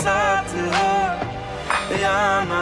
साथ हो। या ना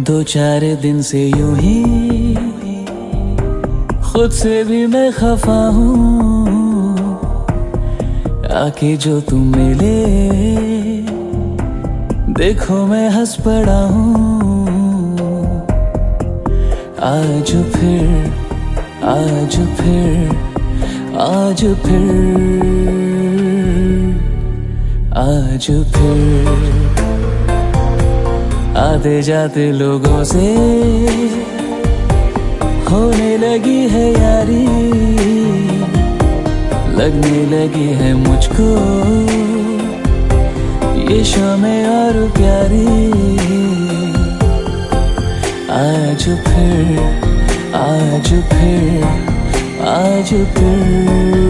दो चार दिन से यूँ ही खुद से भी मैं खफा हूँ। आके जो तुम मिले, देखो मैं हंस पड़ा हूँ। आज फिर आज फिर आज फिर आज फिर। आते जाते लोगों से। होने लगी है यारी। लगने लगी है मुझको। ये शामें और प्यारी। आज फिर आज फिर आज फिर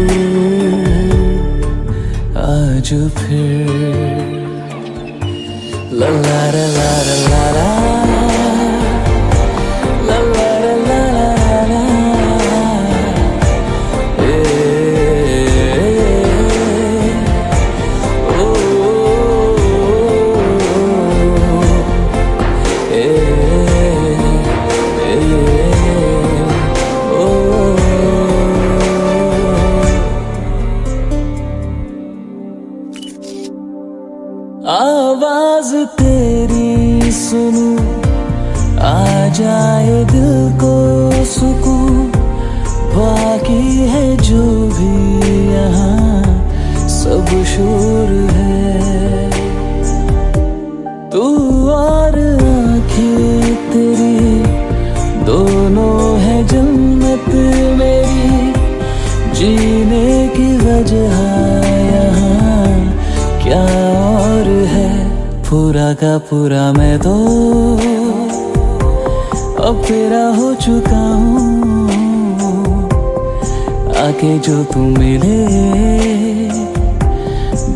आज फिर। La la la la la La पूरा का पूरा मैं तो अब तेरा हो चुका हूँ। आके जो तू मिले,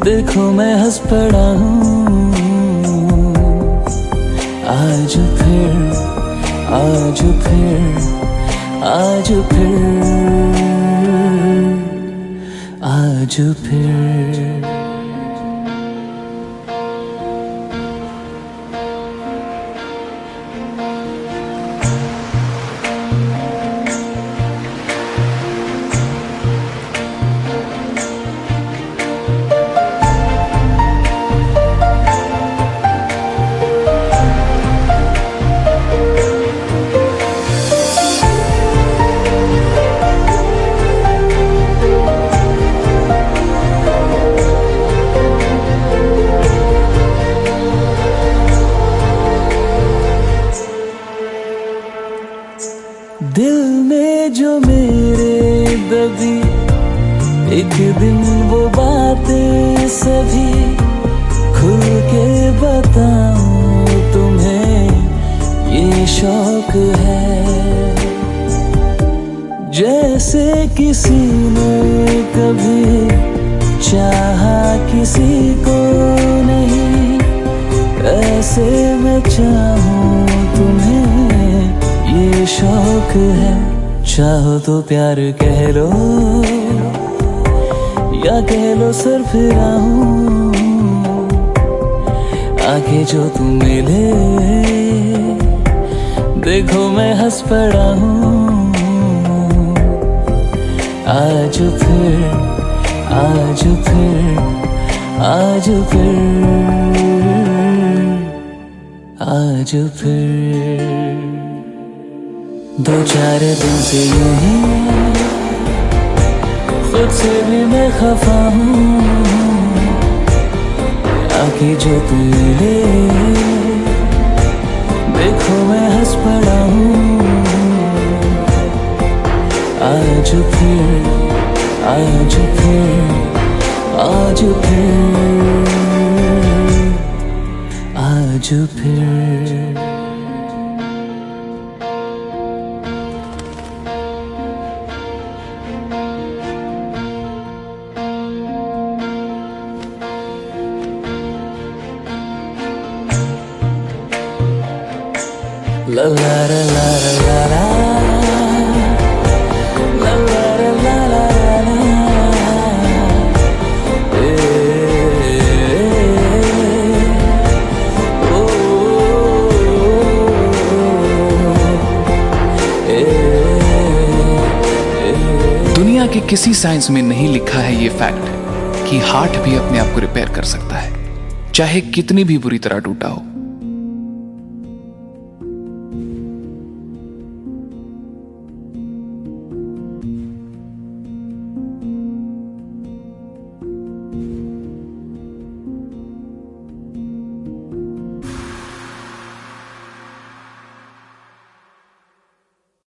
देखो मैं हंस पड़ा हूँ। आज फिर आज फिर आज फिर आज फिर। दिल में जो मेरे दबी एक दिन वो बातें सभी खुल के बताऊँ तुम्हें, ये शौक है। जैसे किसी ने कभी चाहा किसी को नहीं, ऐसे मैं चाहूँ तुम्हें। शौक है। चाहो तो प्यार कह लो, या कह लो सर फिरा हूँ आगे जो तुम मिले, देखो मैं हंस पड़ा हूँ। आज फिर आज फिर आज फिर आज फिर। दो चार दिन से यूँ ही खुद से भी मैं खफा हूँ। आके जो तू ले, देखो मैं हंस पड़ा हूँ। आज फिर आज फिर आज फिर आज फिर। La la la la la. La La oh. दुनिया के किसी साइंस में नहीं लिखा है ये फैक्ट कि हार्ट भी अपने आप को रिपेयर कर सकता है, चाहे कितनी भी बुरी तरह टूटा हो।